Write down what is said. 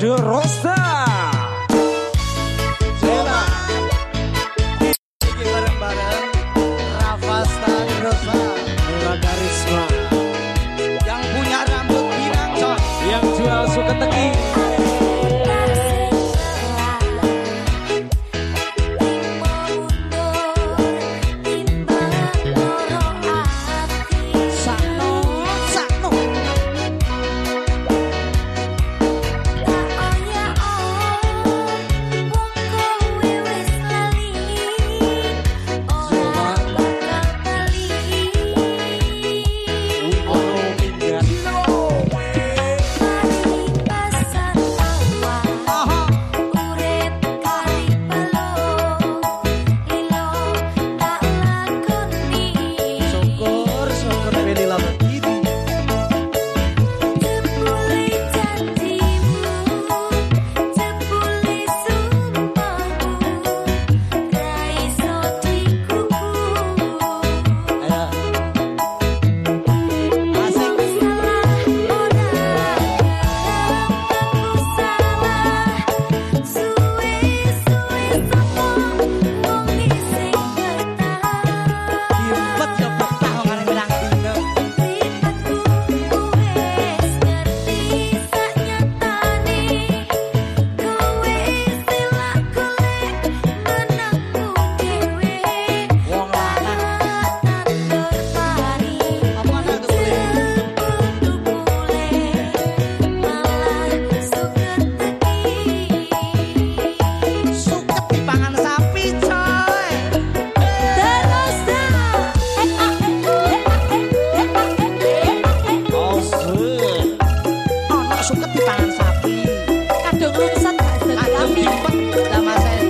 the roster. Suket dipangan sapi. Kadung gimpet lah Mas